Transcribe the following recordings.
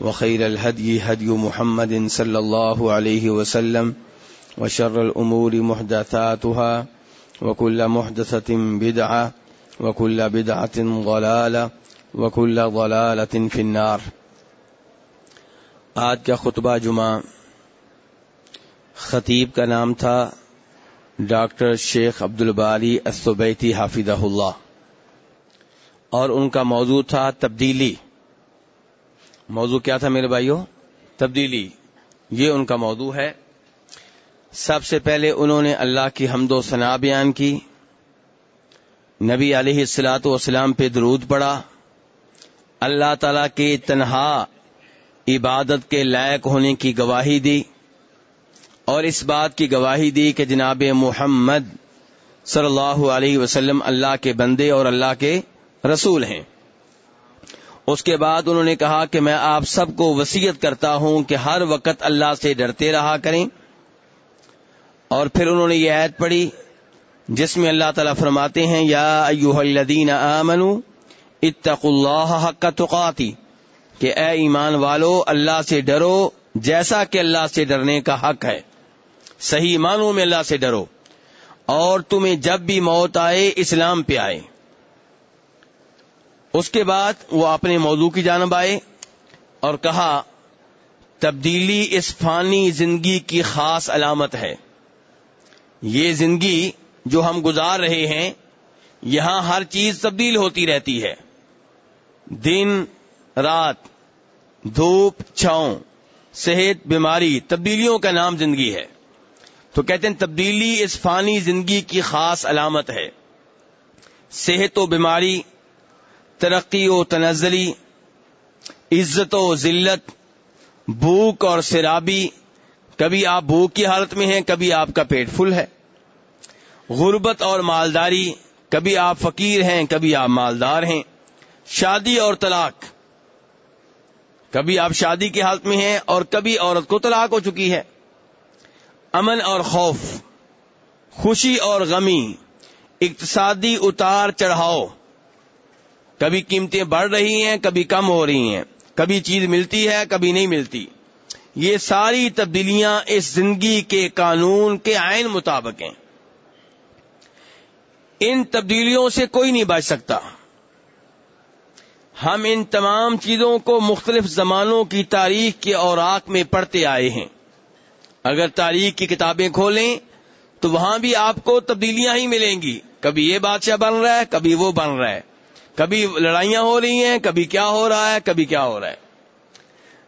وخير الهدي هدي محمد صلى الله عليه وسلم وشر الأمور محدثاتها وكل محدثة بدعة وكل بدعة ضلالة وكل ضلالة في النار. آج کا خطبہ جمعہ خطیب کا نام تھا ڈاکٹر شیخ عبد الباری الصبیتی حافظہ اللہ اور ان کا موضوع تھا تبدیلی موضوع کیا تھا میرے بھائیوں؟ تبدیلی، یہ ان کا موضوع ہے۔ سب سے پہلے انہوں نے اللہ کی حمد و ثنا بیان کی۔ نبی علیہ السلاۃ والسلام پہ درود پڑا۔ اللہ تعالی کے تنہا عبادت کے لائق ہونے کی گواہی دی۔ اور اس بات کی گواہی دی کہ جناب محمد صلی اللہ علیہ وسلم اللہ کے بندے اور اللہ کے رسول ہیں۔ اس کے بعد انہوں نے کہا کہ میں آپ سب کو وسیعت کرتا ہوں کہ ہر وقت اللہ سے ڈرتے رہا کریں۔ اور پھر انہوں نے یہ عید پڑھی، جس میں اللہ تعالیٰ فرماتے ہیں، یا ایوہ الذین آمنوا، اتقوا اللہ حق تقاتی، کہ اے ایمان والو، اللہ سے ڈرو جیسا کہ اللہ سے ڈرنے کا حق ہے۔ صحیح معنوں میں اللہ سے ڈرو، اور تمہیں جب بھی موت آئے، اسلام پہ آئے۔ اس کے بعد وہ اپنے موضوع کی جانب آئے اور کہا، تبدیلی اس فانی زندگی کی خاص علامت ہے۔ یہ زندگی جو ہم گزار رہے ہیں، یہاں ہر چیز تبدیل ہوتی رہتی ہے۔ دن، رات، دھوپ، چھاؤں، صحت، بیماری، تبدیلیوں کا نام زندگی ہے۔ تو کہتے ہیں تبدیلی اس فانی زندگی کی خاص علامت ہے۔ صحت و بیماری ترقی و تنزلی، عزت و ذلت، بھوک اور سرابی، کبھی آپ بھوک کی حالت میں ہیں، کبھی آپ کا پیٹ فل ہے۔ غربت اور مالداری، کبھی آپ فقیر ہیں، کبھی آپ مالدار ہیں۔ شادی اور طلاق، کبھی آپ شادی کی حالت میں ہیں اور کبھی عورت کو طلاق ہو چکی ہے۔ امن اور خوف، خوشی اور غمی، اقتصادی اتار چڑھاؤ۔ کبھی قیمتیں بڑھ رہی ہیں، کبھی کم ہو رہی ہیں۔ کبھی چیز ملتی ہے، کبھی نہیں ملتی۔ یہ ساری تبدیلیاں اس زندگی کے قانون کے آئین مطابق ہیں۔ ان تبدیلیوں سے کوئی نہیں بچ سکتا۔ ہم ان تمام چیزوں کو مختلف زمانوں کی تاریخ کے اوراق میں پڑھتے آئے ہیں۔ اگر تاریخ کی کتابیں کھولیں، تو وہاں بھی آپ کو تبدیلیاں ہی ملیں گی۔ کبھی یہ بادشاہ بن رہا ہے، کبھی وہ بن رہا ہے۔ کبھی لڑائیاں ہو رہی ہیں، کبھی کیا ہو رہا ہے، کبھی کیا ہو رہا ہے۔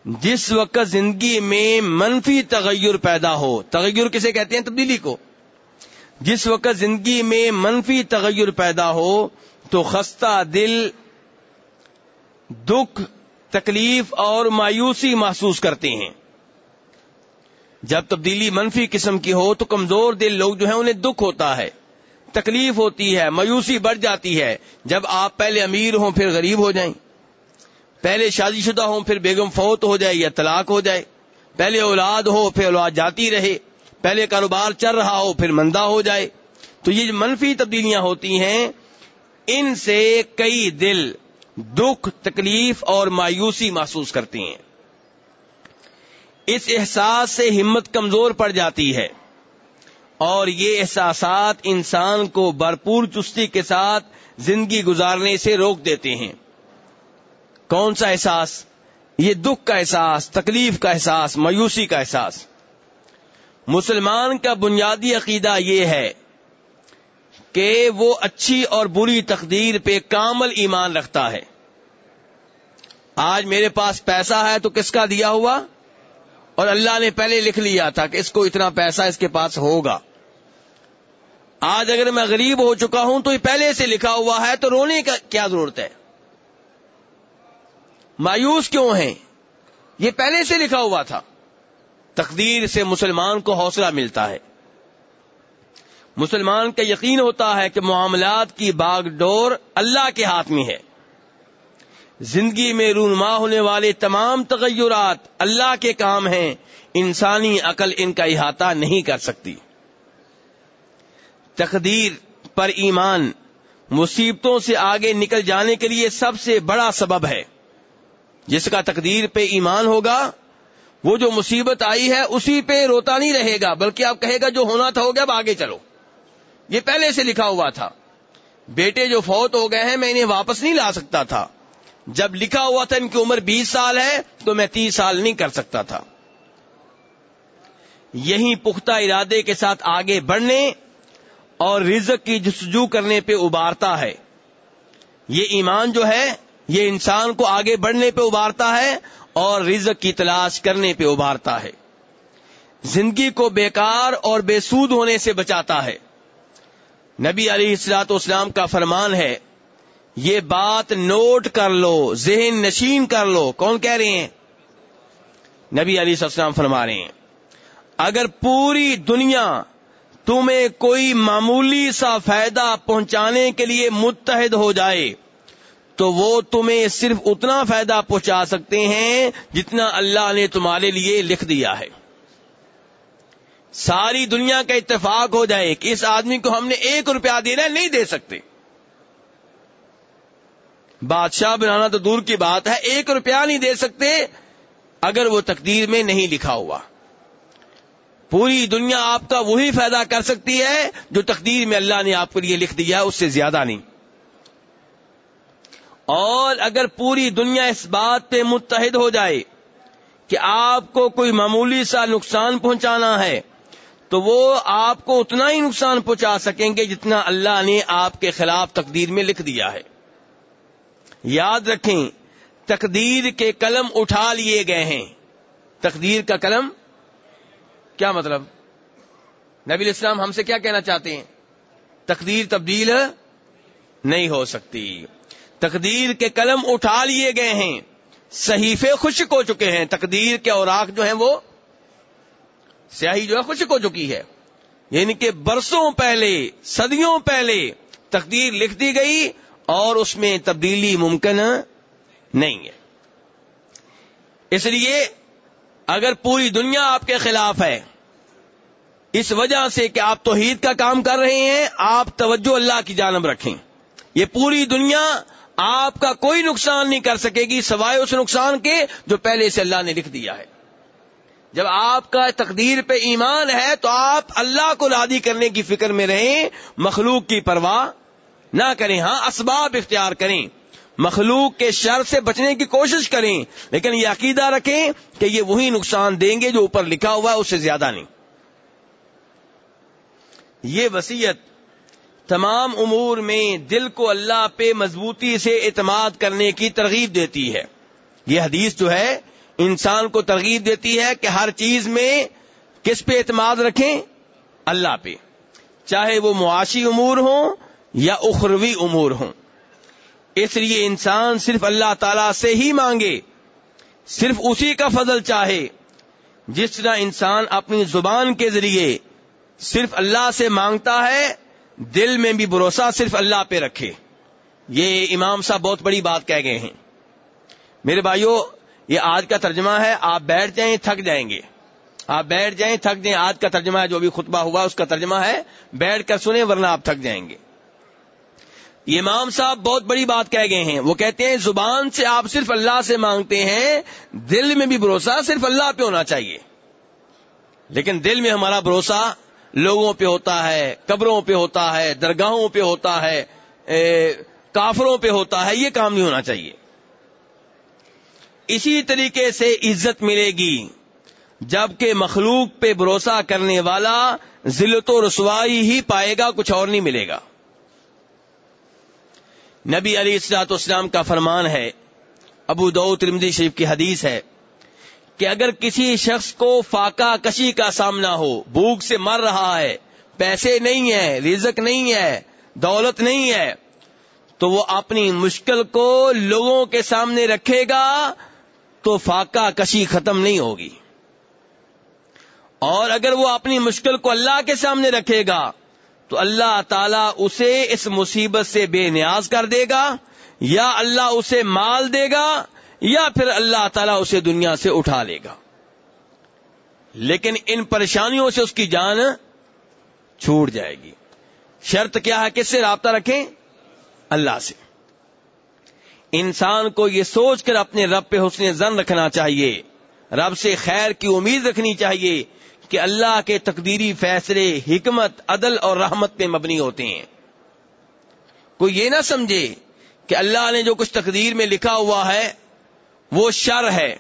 جس وقت زندگی میں منفی تغیر پیدا ہو، تغیر کسے کہتے ہیں؟ تبدیلی کو۔ جس وقت زندگی میں منفی تغیر پیدا ہو، تو خستہ دل، دکھ، تکلیف اور مایوسی محسوس کرتے ہیں۔ جب تبدیلی منفی قسم کی ہو، تو کمزور دل لوگ جو ہیں، انہیں دکھ ہوتا ہے۔ تکلیف ہوتی ہے، مایوسی بڑھ جاتی ہے۔ جب آپ پہلے امیر ہوں، پھر غریب ہو جائیں۔ پہلے شادی شدہ ہوں، پھر بیگم فوت ہو جائے یا طلاق ہو جائے۔ پہلے اولاد ہو، پھر اولاد جاتی رہے۔ پہلے کاروبار چل رہا ہو، پھر مندہ ہو جائے۔ تو یہ منفی تبدیلیاں ہوتی ہیں، ان سے کئی دل دکھ، تکلیف اور مایوسی محسوس کرتے ہیں۔ اس احساس سے ہمت کمزور پڑ جاتی ہے۔ اور یہ احساسات انسان کو بھرپور چستی کے ساتھ زندگی گزارنے سے روک دیتے ہیں۔ کون سا احساس؟ یہ دکھ کا احساس، تکلیف کا احساس، مایوسی کا احساس۔ مسلمان کا بنیادی عقیدہ یہ ہے کہ وہ اچھی اور بری تقدیر پہ کامل ایمان رکھتا ہے۔ آج میرے پاس پیسہ ہے تو کس کا دیا ہوا؟ اور اللہ نے پہلے لکھ لیا تھا کہ اس کو اتنا پیسہ اس کے پاس ہوگا۔ آج اگر میں غریب ہو چکا ہوں تو یہ پہلے سے لکھا ہوا ہے تو رونے کا کیا ضرورت ہے؟ مایوس کیوں ہیں؟ یہ پہلے سے لکھا ہوا تھا۔ تقدیر سے مسلمان کو حوصلہ ملتا ہے۔ مسلمان کا یقین ہوتا ہے کہ معاملات کی باغ ڈور اللہ کے ہاتھ میں ہے۔ زندگی میں رونما ہونے والے تمام تغیرات اللہ کے کام ہیں۔ انسانی عقل ان کا احاطہ نہیں کر سکتی۔ تقدیر پر ایمان مصیبتوں سے آگے نکل جانے کے لیے سب سے بڑا سبب ہے۔ جس کا تقدیر پہ ایمان ہوگا، وہ جو مصیبت آئی ہے، اسی پہ روتا نہیں رہے گا، بلکہ آپ کہے گا جو ہونا تھا ہو گیا، اب آگے چلو۔ یہ پہلے سے لکھا ہوا تھا۔ بیٹے جو فوت ہو گئے ہیں، میں انہیں واپس نہیں لا سکتا تھا۔ جب لکھا ہوا تھا ان کی عمر بیس سال ہے، تو میں تیس سال نہیں کر سکتا تھا۔ یہی پختہ ارادے کے ساتھ آگے بڑھنے اور رزق کی جستجو کرنے پہ ابارتا ہے۔ یہ ایمان جو ہے، یہ انسان کو آگے بڑھنے پہ ابارتا ہے اور رزق کی تلاش کرنے پہ ابارتا ہے۔ زندگی کو بیکار اور بے سود ہونے سے بچاتا ہے۔ نبی علی السلاط اسلام کا فرمان ہے، یہ بات نوٹ کر لو، ذہن نشین کر لو۔ کون کہہ رہے ہیں؟ نبی علی السلام فرما رہے ہیں، اگر پوری دنیا تمہیں کوئی معمولی سا فائدہ پہنچانے کے لیے متحد ہو جائے، تو وہ تمہیں صرف اتنا فائدہ پہنچا سکتے ہیں جتنا اللہ نے تمہارے لیے لکھ دیا ہے۔ ساری دنیا کا اتفاق ہو جائے کہ اس آدمی کو ہم نے ایک روپیہ دینا نہیں دے سکتے۔ بادشاہ بنانا تو دور کی بات ہے، ایک روپیہ نہیں دے سکتے اگر وہ تقدیر میں نہیں لکھا ہوا۔ پوری دنیا آپ کا وہی فائدہ کر سکتی ہے جو تقدیر میں اللہ نے آپ کے لیے لکھ دیا اس سے زیادہ نہیں۔ اور اگر پوری دنیا اس بات پہ متحد ہو جائے کہ آپ کو کوئی معمولی سا نقصان پہنچانا ہے، تو وہ آپ کو اتنا ہی نقصان پہنچا سکیں گے جتنا اللہ نے آپ کے خلاف تقدیر میں لکھ دیا ہے۔ یاد رکھیں، تقدیر کے قلم اٹھا لیے گئے ہیں۔ تقدیر کا قلم کیا مطلب؟ نبی اسلام ہم سے کیا کہنا چاہتے ہیں؟ تقدیر تبدیل نہیں ہو سکتی۔ تقدیر کے قلم اٹھا لیے گئے ہیں۔ صحیفے خشک ہو چکے ہیں۔ تقدیر کے اوراق جو ہیں وہ سیاہی جو ہے خشک ہو چکی ہے۔ یعنی کہ برسوں پہلے، صدیوں پہلے تقدیر لکھ دی گئی اور اس میں تبدیلی ممکن نہیں ہے۔ اس لیے اگر پوری دنیا آپ کے خلاف ہے اس وجہ سے کہ آپ توحید کا کام کر رہے ہیں، آپ توجہ اللہ کی جانب رکھیں۔ یہ پوری دنیا آپ کا کوئی نقصان نہیں کر سکے گی سوائے اس نقصان کے جو پہلے سے اللہ نے لکھ دیا ہے۔ جب آپ کا تقدیر پہ ایمان ہے تو آپ اللہ کو رادی کرنے کی فکر میں رہیں، مخلوق کی پرواہ نہ کریں ہاں اسباب اختیار کریں۔ مخلوق کے شر سے بچنے کی کوشش کریں، لیکن یہ عقیدہ رکھیں کہ یہ وہی نقصان دیں گے جو اوپر لکھا ہوا ہے، اس سے زیادہ نہیں۔ یہ وسیعت تمام امور میں دل کو اللہ پہ مضبوطی سے اعتماد کرنے کی ترغیب دیتی ہے۔ یہ حدیث جو ہے، انسان کو ترغیب دیتی ہے کہ ہر چیز میں کس پہ اعتماد رکھیں؟ اللہ پہ۔ چاہے وہ معاشی امور ہوں یا اخروی امور ہوں۔ اس لیے انسان صرف اللہ تعالی سے ہی مانگے، صرف اسی کا فضل چاہے۔ جس طرح انسان اپنی زبان کے ذریعے صرف اللہ سے مانگتا ہے، دل میں بھی بھروسہ صرف اللہ پہ رکھے۔ یہ امام صاحب بہت بڑی بات کہہ گئے ہیں۔ میرے بھائیوں یہ آج کا ترجمہ ہے، آپ بیٹھ جائیں، تھک جائیں گے۔ آپ بیٹھ جائیں، تھک جائیں، آج کا ترجمہ ہے، جو بھی خطبہ ہوا اس کا ترجمہ ہے۔ بیٹھ کر سنیں، ورنہ آپ تھک جائیں گے۔ یہ امام صاحب بہت بڑی بات کہہ گئے ہیں۔ وہ کہتے ہیں، زبان سے آپ صرف اللہ سے مانگتے ہیں، دل میں بھی بھروسہ صرف اللہ پہ ہونا چاہیے۔ لیکن دل میں ہمارا بھروسہ لوگوں پہ ہوتا ہے، قبروں پہ ہوتا ہے، درگاہوں پہ ہوتا ہے کافروں پہ ہوتا ہے، یہ کام نہیں ہونا چاہیے۔ اسی طریقے سے عزت ملے گی۔ جبکہ مخلوق پہ بھروسہ کرنے والا ذلت و رسوائی ہی پائے گا، کچھ اور نہیں ملے گا۔ نبی علی السلاط اسلام کا فرمان ہے، ابو دو ترمدی شریف کی حدیث ہے کہ اگر کسی شخص کو فاقہ کشی کا سامنا ہو، بھوک سے مر رہا ہے، پیسے نہیں ہے رزق نہیں ہے، دولت نہیں ہے، تو وہ اپنی مشکل کو لوگوں کے سامنے رکھے گا تو فاقہ کشی ختم نہیں ہوگی۔ اور اگر وہ اپنی مشکل کو اللہ کے سامنے رکھے گا تو اللہ تعالی اسے اس مصیبت سے بے نیاز کر دے گا، یا اللہ اسے مال دے گا، یا پھر اللہ تعالیٰ اسے دنیا سے اٹھا لے گا۔ لیکن ان پریشانیوں سے اس کی جان چھوٹ جائے گی۔ شرط کیا ہے؟ کس سے رابطہ رکھیں؟ اللہ سے۔ انسان کو یہ سوچ کر اپنے رب پہ حسن زن رکھنا چاہیے، رب سے خیر کی امید رکھنی چاہیے۔ کہ اللہ کے تقدیری فیصلے، حکمت، عدل اور رحمت پہ مبنی ہوتے ہیں۔ کوئی یہ نہ سمجھے کہ اللہ نے جو کچھ تقدیر میں لکھا ہوا ہے، وہ شر ہے۔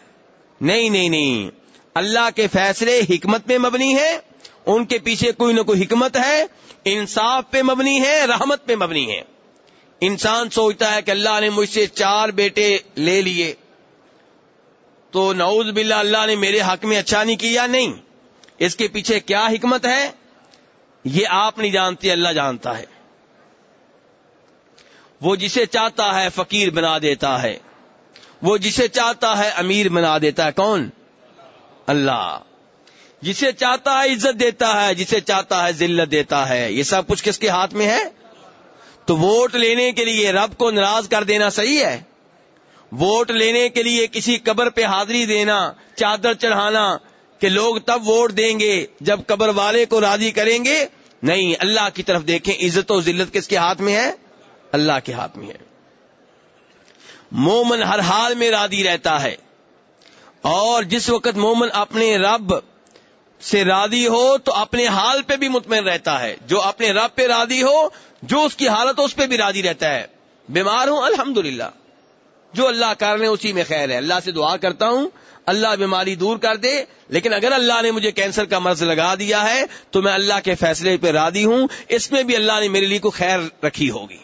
نہیں نہیں نہیں۔ اللہ کے فیصلے حکمت پہ مبنی ہے ان کے پیچھے کوئی نہ کوئی حکمت ہے، انصاف پہ مبنی ہے، رحمت پہ مبنی ہے۔ انسان سوچتا ہے کہ اللہ نے مجھ سے چار بیٹے لے لیے۔ تو نعوذ باللہ اللہ نے میرے حق میں اچھا نہیں کیا؟ نہیں۔ اس کے پیچھے کیا حکمت ہے؟ یہ آپ نہیں جانتے، اللہ جانتا ہے۔ وہ جسے چاہتا ہے فقیر بنا دیتا ہے۔ وہ جسے چاہتا ہے امیر بنا دیتا ہے۔ کون؟ اللہ۔ جسے چاہتا ہے عزت دیتا ہے، جسے چاہتا ہے ذلت دیتا ہے۔ یہ سب کچھ کس کے ہاتھ میں ہے؟ تو ووٹ لینے کے لیے رب کو ناراض کر دینا صحیح ہے۔ ووٹ لینے کے لیے کسی قبر پہ حاضری دینا، چادر چڑھانا کہ لوگ تب ووٹ دیں گے جب قبر والے کو راضی کریں گے؟ نہیں، اللہ کی طرف دیکھیں، عزت و ذلت کس کے ہاتھ میں ہے؟ اللہ کے ہاتھ میں ہے۔ مومن ہر حال میں راضی رہتا ہے۔ اور جس وقت مومن اپنے رب سے راضی ہو، تو اپنے حال پہ بھی مطمئن رہتا ہے۔ جو اپنے رب پہ راضی ہو، جو اس کی حالت ہو اس پہ بھی راضی رہتا ہے۔ بیمار ہوں الحمد جو اللہ کر رہے ہیں، اسی میں خیر ہے۔ اللہ سے دعا کرتا ہوں، اللہ بیماری دور کر دے، لیکن اگر اللہ نے مجھے کینسر کا مرض لگا دیا ہے، تو میں اللہ کے فیصلے پہ راضی ہوں۔ اس میں بھی اللہ نے میرے لیے کو خیر رکھی ہوگی۔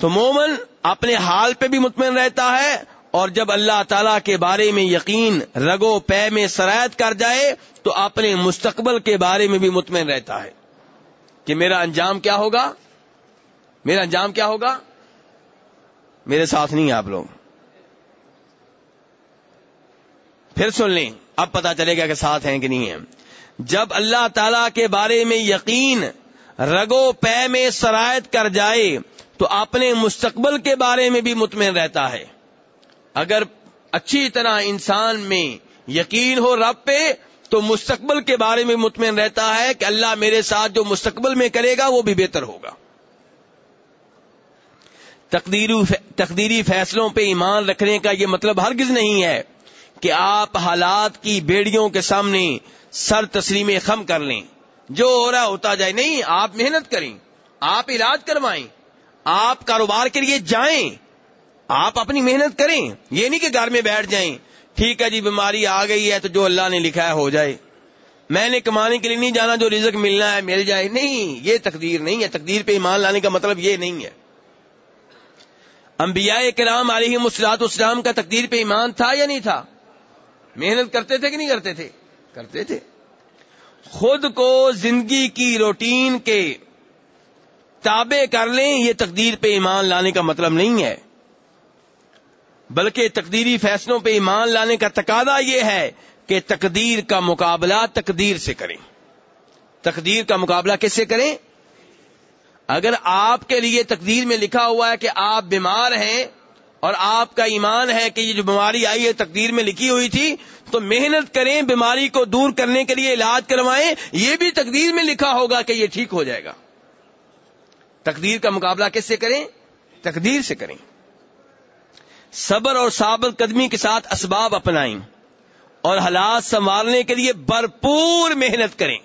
تو مومن اپنے حال پہ بھی مطمئن رہتا ہے، اور جب اللہ تعالی کے بارے میں یقین، رگو، پے میں سرایت کر جائے، تو اپنے مستقبل کے بارے میں بھی مطمئن رہتا ہے۔ کہ میرا انجام کیا ہوگا؟ میرا انجام کیا ہوگا؟ میرے ساتھ نہیں آپ لوگ۔ پھر سن لیں، اب پتا چلے گا کہ ساتھ ہیں کہ نہیں ہیں۔ جب اللہ تعالی کے بارے میں یقین رگو پے میں سرایت کر جائے، تو اپنے مستقبل کے بارے میں بھی مطمئن رہتا ہے۔ اگر اچھی طرح انسان میں یقین ہو رب پہ، تو مستقبل کے بارے میں مطمئن رہتا ہے کہ اللہ میرے ساتھ جو مستقبل میں کرے گا، وہ بھی بہتر ہوگا۔ تقدیری فیصلوں پہ ایمان رکھنے کا یہ مطلب ہرگز نہیں ہے کہ آپ حالات کی بیڑیوں کے سامنے سر تسلیم خم کر لیں۔ جو ہو رہا ہوتا جائے۔ نہیں، آپ محنت کریں۔ آپ علاج کروائیں۔ آپ کاروبار کے لیے جائیں۔ آپ اپنی محنت کریں۔ یہ نہیں کہ گھر میں بیٹھ جائیں۔ ٹھیک ہے جی بیماری آ گئی ہے تو جو اللہ نے لکھا ہے ہو جائے۔ میں نے کمانے کے لیے نہیں جانا جو رزق ملنا ہے، مل جائے۔ نہیں، یہ تقدیر نہیں ہے۔ تقدیر پہ ایمان لانے کا مطلب یہ نہیں ہے۔ انبیاء کرام علیہ مسلاط اسلام کا تقدیر پہ ایمان تھا یا نہیں تھا؟ محنت کرتے تھے کہ نہیں کرتے تھے؟ کرتے تھے۔ خود کو زندگی کی روٹین کے تابع کر لیں، یہ تقدیر پہ ایمان لانے کا مطلب نہیں ہے۔ بلکہ تقدیری فیصلوں پہ ایمان لانے کا تقاضا یہ ہے کہ تقدیر کا مقابلہ تقدیر سے کریں۔ تقدیر کا مقابلہ کس سے کریں؟ اگر آپ کے لیے تقدیر میں لکھا ہوا ہے کہ آپ بیمار ہیں اور آپ کا ایمان ہے کہ یہ جو بیماری آئی ہے تقدیر میں لکھی ہوئی تھی، تو محنت کریں، بیماری کو دور کرنے کے لیے علاج کروائیں، یہ بھی تقدیر میں لکھا ہوگا کہ یہ ٹھیک ہو جائے گا۔ تقدیر کا مقابلہ کس سے کریں؟ تقدیر سے کریں۔ صبر اور ثابت قدمی کے ساتھ اسباب اپنائیں اور حالات سنبھالنے کے لیے بھرپور محنت کریں۔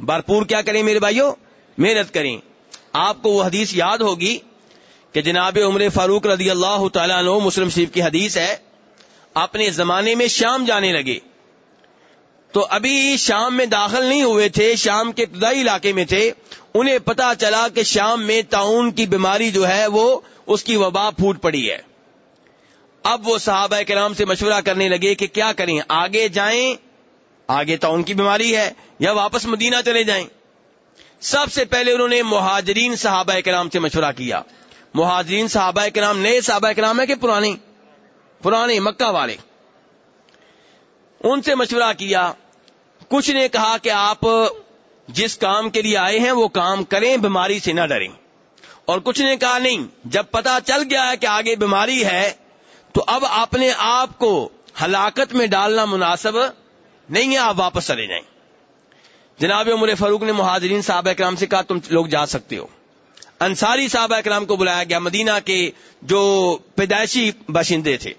بھرپور کیا کریں میرے بھائیوں؟ محنت کریں۔ آپ کو وہ حدیث یاد ہوگی کہ جناب عمر فاروق رضی اللہ تعالیٰ عنہ مسلم شریف کی حدیث ہے، اپنے زمانے میں شام جانے لگے۔ تو ابھی شام میں داخل نہیں ہوئے تھے، شام کے ابتدائی علاقے میں تھے، انہیں پتا چلا کہ شام میں تعاون کی بیماری جو ہے وہ اس کی وبا پھوٹ پڑی ہے۔ اب وہ صحابہ کے نام سے مشورہ کرنے لگے کہ کیا کریں، آگے جائیں، آگے تعاون کی بیماری ہے یا واپس مدینہ چلے جائیں۔ سب سے پہلے انہوں نے مہاجرین صحابہ کے نام سے مشورہ کیا۔ مہاجرین صحابہ کے نام نئے صحابہ کے نام ہے کہ پرانے؟ پرانے مکہ والے۔ ان سے مشورہ کیا۔ کچھ نے کہا کہ آپ جس کام کے لیے آئے ہیں وہ کام کریں، بیماری سے نہ ڈریں۔ اور کچھ نے کہا نہیں، جب پتا چل گیا ہے کہ آگے بیماری ہے، تو اب اپنے آپ کو ہلاکت میں ڈالنا مناسب نہیں ہے، آپ واپس چلے جائیں۔ جناب عمر فاروق نے مہاجرین صحابہ کرام سے کہا، تم لوگ جا سکتے ہو۔ انصاری صحابہ کرام کو بلایا گیا، مدینہ کے جو پیدائشی باشندے تھے۔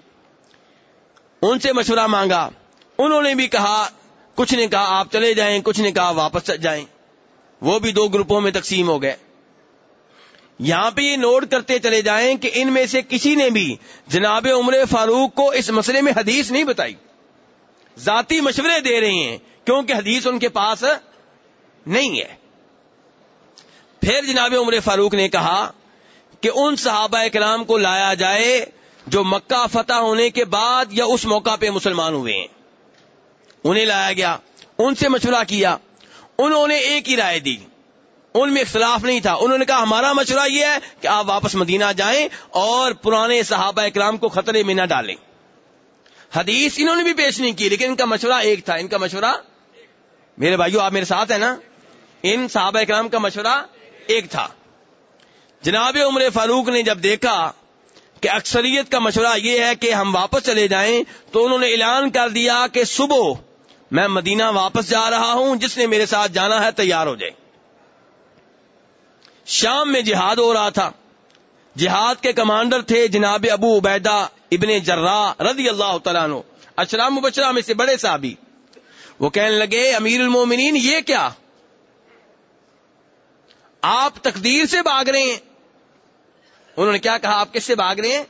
ان سے مشورہ مانگا۔ انہوں نے بھی کہا، کچھ نے کہا، آپ چلے جائیں، کچھ نے کہا، واپس جائیں۔ وہ بھی دو گروپوں میں تقسیم ہو گئے۔ یہاں پہ یہ نوٹ کرتے چلے جائیں کہ ان میں سے کسی نے بھی جناب عمر فاروق کو اس مسئلے میں حدیث نہیں بتائی۔ ذاتی مشورے دے رہے ہیں، کیونکہ حدیث ان کے پاس نہیں ہے۔ پھر جناب عمر فاروق نے کہا کہ ان صحابہ کرام کو لایا جائے جو مکہ فتح ہونے کے بعد یا اس موقع پہ مسلمان ہوئے ہیں۔ انہیں لایا گیا، ان سے مشورہ کیا، انہوں نے ایک ہی رائے دی۔ ان میں اختلاف نہیں تھا۔ انہوں نے کہا، ہمارا مشورہ یہ ہے کہ آپ واپس مدینہ جائیں اور پرانے صحابہ اکرام کو خطرے میں نہ ڈالیں۔ حدیث انہوں نے بھی پیش نہیں کی، لیکن ان کا مشورہ ایک تھا۔ ان کا مشورہ، میرے بھائیو، آپ میرے ساتھ ہیں نا؟ ان صحابہ اکرام کا مشورہ ایک تھا۔ جناب عمر فاروق نے جب دیکھا کہ اکثریت کا مشورہ یہ ہے کہ ہم واپس چلے جائیں، تو انہوں نے اعلان کر دیا کہ صبح میں مدینہ واپس جا رہا ہوں، جس نے میرے ساتھ جانا ہے تیار ہو جائے شام میں جہاد ہو رہا تھا۔ جہاد کے کمانڈر تھے جناب ابو عبیدہ ابن جرا رضی اللہ تعالیٰ عنہ۔ اشرام مبشرہ میں سے بڑے صحابی۔ وہ کہنے لگے، امیر المومنین، یہ کیا؟ آپ تقدیر سے بھاگ رہے ہیں۔ انہوں نے کیا کہا؟ آپ کس سے بھاگ رہے ہیں؟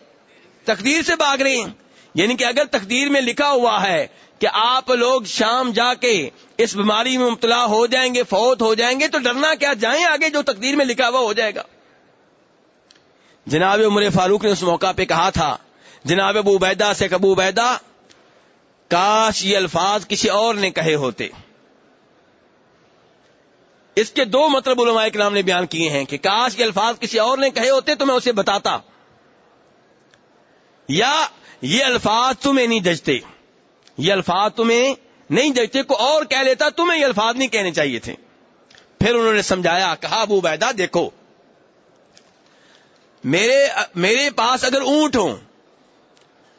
تقدیر سے بھاگ رہے ہیں۔ یعنی کہ اگر تقدیر میں لکھا ہوا ہے کہ آپ لوگ شام جا کے اس بیماری میں مبتلا ہو جائیں گے، فوت ہو جائیں گے، تو ڈرنا کیا؟ جائیں آگے جو تقدیر میں لکھا ہوا ہو جائے گا۔ جناب عمر فاروق نے اس موقع پہ کہا تھا، جناب ابو بیدا سے کبو بیدا کاش یہ الفاظ کسی اور نے کہے ہوتے۔ اس کے دو مطلب علماء کرام نے بیان کیے ہیں کہ کاش یہ الفاظ کسی اور نے کہے ہوتے تو میں اسے بتاتا۔ یا یہ الفاظ تمہیں نہیں ججتے۔ یہ الفاظ تمہیں نہیں جگتے کو اور کہہ لیتا تمہیں یہ الفاظ نہیں کہنے چاہیے تھے۔ پھر انہوں نے سمجھایا، کہا، ابو بیدا دیکھو۔ میرے میرے پاس اگر اونٹ ہوں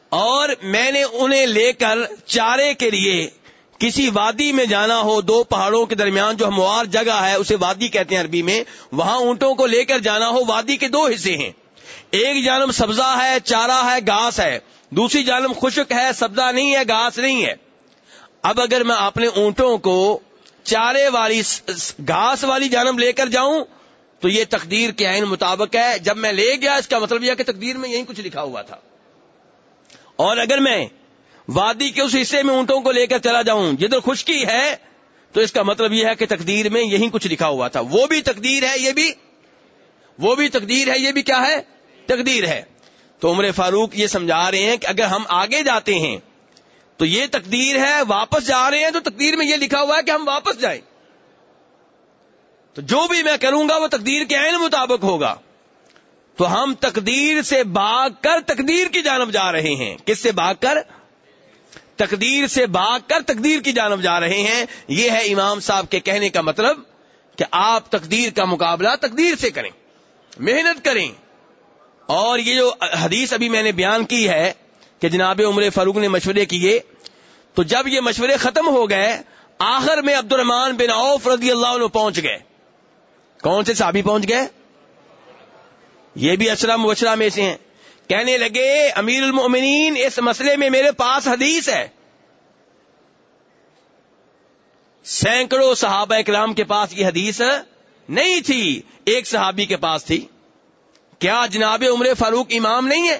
اور میں نے انہیں لے کر چارے کے لیے کسی وادی میں جانا ہو، دو پہاڑوں کے درمیان جو ہموار جگہ ہے، اسے وادی کہتے ہیں عربی میں، وہاں اونٹوں کو لے کر جانا ہو، وادی کے دو حصے ہیں۔ ایک جانب سبزہ ہے، چارہ ہے گھاس ہے۔ دوسری جانب خشک ہے، سبزہ نہیں ہے گھاس نہیں ہے۔ اب اگر میں اپنے اونٹوں کو چارے والی گھاس والی جانب لے کر جاؤں، تو یہ تقدیر کے عین مطابق ہے۔ جب میں لے گیا، اس کا مطلب یہ کہ تقدیر میں یہی کچھ لکھا ہوا تھا۔ اور اگر میں وادی کے اس حصے میں اونٹوں کو لے کر چلا جاؤں جدھر خشکی ہے، تو اس کا مطلب یہ ہے کہ تقدیر میں یہی کچھ لکھا ہوا تھا۔ وہ بھی تقدیر ہے، یہ بھی، وہ بھی تقدیر ہے، یہ بھی کیا ہے؟ تقدیر ہے۔ تو عمر فاروق یہ سمجھا رہے ہیں کہ اگر ہم آگے جاتے ہیں، تو یہ تقدیر ہے، واپس جا رہے ہیں، تو تقدیر میں یہ لکھا ہوا ہے کہ ہم واپس جائیں۔ تو جو بھی میں کروں گا، وہ تقدیر کے عین مطابق ہوگا۔ تو ہم تقدیر سے بھاگ کر تقدیر کی جانب جا رہے ہیں۔ کس سے بھاگ کر؟ تقدیر سے بھاگ کر تقدیر کی جانب جا رہے ہیں۔ یہ ہے امام صاحب کے کہنے کا مطلب کہ آپ تقدیر کا مقابلہ تقدیر سے کریں، محنت کریں۔ اور یہ جو حدیث ابھی میں نے بیان کی ہے کہ جناب عمر فاروق نے مشورے کیے، تو جب یہ مشورے ختم ہو گئے، آخر میں عبد الرحمان بن عوف رضی اللہ عنہ پہنچ گئے۔ کون سے صحابی پہنچ گئے؟ یہ بھی اشرا مبشرہ میں سے ہیں۔ کہنے لگے، امیر المؤمنین، اس مسئلے میں میرے پاس حدیث ہے. سینکڑوں صحابہ اکرام کے پاس یہ حدیث نہیں تھی، ایک صحابی کے پاس تھی۔ کیا جناب عمر فاروق امام نہیں ہے؟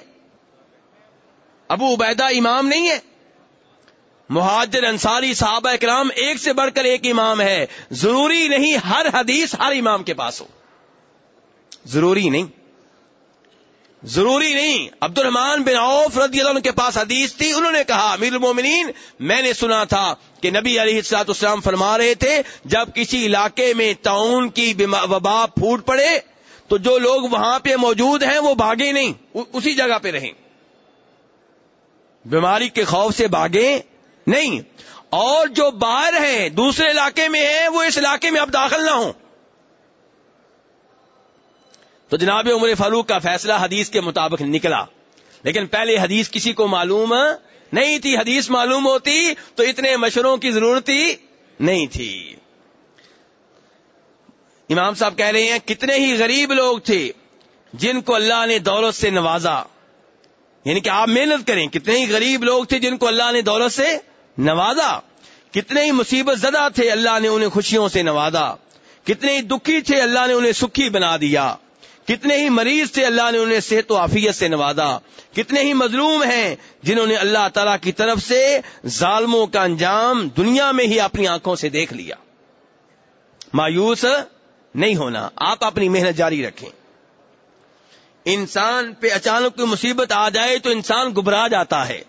ابو عبیدہ امام نہیں ہے؟ مہاجر انصاری صحابہ اکرام ایک سے بڑھ کر ایک امام ہے۔ ضروری نہیں ہر حدیث ہر امام کے پاس ہو۔ ضروری نہیں۔ ضروری نہیں. عبد الرحمان بن عوف رضی اللہ عنہ کے پاس حدیث تھی. انہوں نے کہا، امیر المومنین، میں نے سنا تھا کہ نبی علیہ السلاط اسلام فرما رہے تھے، جب کسی علاقے میں تعاون کی وبا پھوٹ پڑے، تو جو لوگ وہاں پہ موجود ہیں، وہ بھاگے نہیں. اسی جگہ پہ رہیں. بیماری کے خوف سے بھاگے نہیں. اور جو باہر ہیں، دوسرے علاقے میں ہیں، وہ اس علاقے میں اب داخل نہ ہوں. تو جناب عمر فاروق کا فیصلہ حدیث کے مطابق نکلا۔ لیکن پہلے حدیث کسی کو معلوم نہیں تھی، حدیث معلوم ہوتی تو اتنے مشوروں کی ضرورت ہی نہیں تھی۔ امام صاحب کہہ رہے ہیں، کتنے ہی غریب لوگ تھے جن کو اللہ نے دولت سے نوازا۔ یعنی کہ آپ محنت کریں، کتنے ہی غریب لوگ تھے جن کو اللہ نے دولت سے نوازا۔ کتنے ہی مصیبت زدہ تھے، اللہ نے انہیں خوشیوں سے نوازا۔ کتنے ہی دکھی تھے، اللہ نے انہیں سکھی بنا دیا۔ کتنے ہی مریض تھے اللہ نے انہیں صحت و عافیت سے نوازا، کتنے ہی مظلوم ہیں جنہوں نے اللہ تعالی کی طرف سے ظالموں کا انجام دنیا میں ہی اپنی آنکھوں سے دیکھ لیا۔ مایوس نہیں ہونا، آپ اپنی محنت جاری رکھیں۔ انسان پہ اچانک کوئی مصیبت آ جائے تو انسان گبرا جاتا ہے۔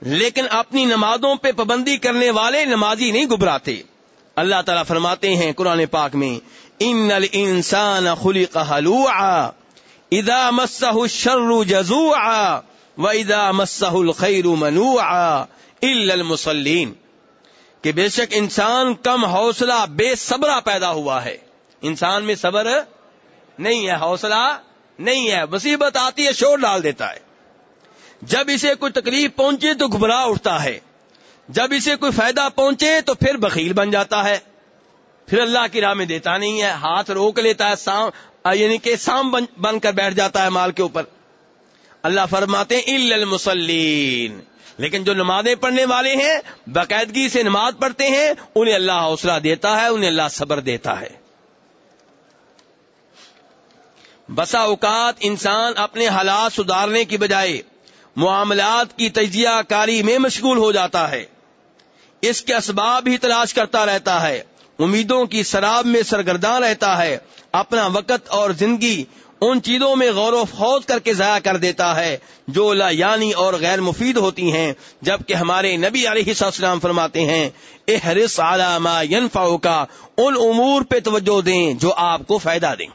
لیکن اپنی نمازوں پہ پابندی کرنے والے نمازی نہیں گبراتے اللہ تعالیٰ فرماتے ہیں قرآن پاک میں ان الانسان خلق حلوعا اذا مسه الشر جزوعا واذا مسه الخير منوعا الا المصلين کہ بے شک انسان کم حوصلہ بے صبرہ پیدا ہوا ہے۔ انسان میں صبر نہیں ہے، حوصلہ نہیں ہے، مصیبت آتی ہے، شور ڈال دیتا ہے۔ جب اسے کوئی تکلیف پہنچے تو گھبراہ اٹھتا ہے۔ جب اسے کوئی فائدہ پہنچے تو پھر بخیل بن جاتا ہے۔ پھر اللہ کی راہ میں دیتا نہیں ہے، ہاتھ روک لیتا ہے، سام یعنی کہ سام بن کر بیٹھ جاتا ہے مال کے اوپر۔ اللہ فرماتے ہیں المسلین لیکن جو نمازیں پڑھنے والے ہیں، باقاعدگی سے نماز پڑھتے ہیں، انہیں اللہ حوصلہ دیتا ہے، انہیں اللہ صبر دیتا ہے۔ بسا اوقات انسان اپنے حالات سدھارنے کی بجائے معاملات کی تجزیہ کاری میں مشغول ہو جاتا ہے۔ اس کے اسباب ہی تلاش کرتا رہتا ہے۔ امیدوں کی شراب میں سرگرداں رہتا ہے، اپنا وقت اور زندگی ان چیزوں میں غور و فوج کر کے ضائع کر دیتا ہے جو لا یعنی اور غیر مفید ہوتی ہیں، جبکہ ہمارے نبی علیہ السلام فرماتے ہیں، احرص علامہ ينفع کا ان امور پہ توجہ دیں جو آپ کو فائدہ دیں۔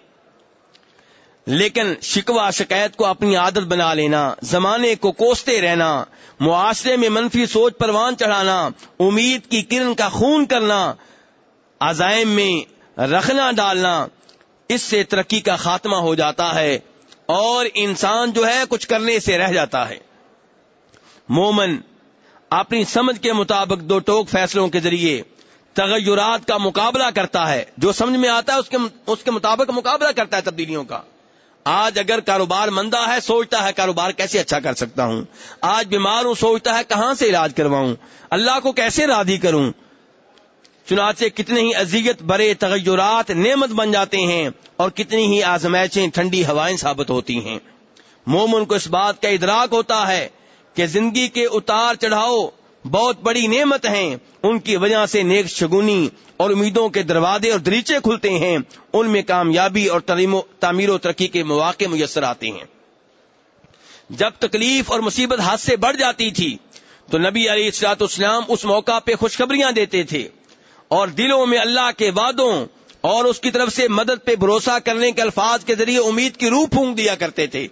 لیکن شکوا شکایت کو اپنی عادت بنا لینا، زمانے کو کوستے رہنا، معاشرے میں منفی سوچ پروان چڑھانا، امید کی کرن کا خون کرنا عزائم میں رکھنا ڈالنا، اس سے ترقی کا خاتمہ ہو جاتا ہے اور انسان جو ہے کچھ کرنے سے رہ جاتا ہے۔ مومن اپنی سمجھ کے مطابق دو ٹوک فیصلوں کے ذریعے تغیرات کا مقابلہ کرتا ہے۔ جو سمجھ میں آتا ہے، اس کے اس کے مطابق مقابلہ کرتا ہے تبدیلیوں کا۔ آج اگر کاروبار مندہ ہے، سوچتا ہے کاروبار کیسے اچھا کر سکتا ہوں۔ آج بیمار ہوں، سوچتا ہے کہاں سے علاج کرواؤں۔ اللہ کو کیسے راضی کروں؟ چنانچہ کتنے ہی اذیت، برے تغیرات، نعمت بن جاتے ہیں اور کتنی ہی آزمائشیں، ٹھنڈی ہوائیں ثابت ہوتی ہیں۔ مومن کو اس بات کا ادراک ہوتا ہے کہ زندگی کے اتار چڑھاؤ بہت بڑی نعمت ہیں۔ ان کی وجہ سے نیک شگونی اور امیدوں کے دروازے اور دریچے کھلتے ہیں۔ ان میں کامیابی اور تعمیر و ترقی کے مواقع میسر آتے ہیں۔ جب تکلیف اور مصیبت ہاتھ سے بڑھ جاتی تھی تو نبی علی اصلاط اسلام اس موقع پہ خوشخبریاں دیتے تھے۔ اور دلوں میں اللہ کے وعدوں اور اس کی طرف سے مدد پہ بھروسہ کرنے کے الفاظ کے ذریعے امید کی روح پھونک دیا کرتے تھے۔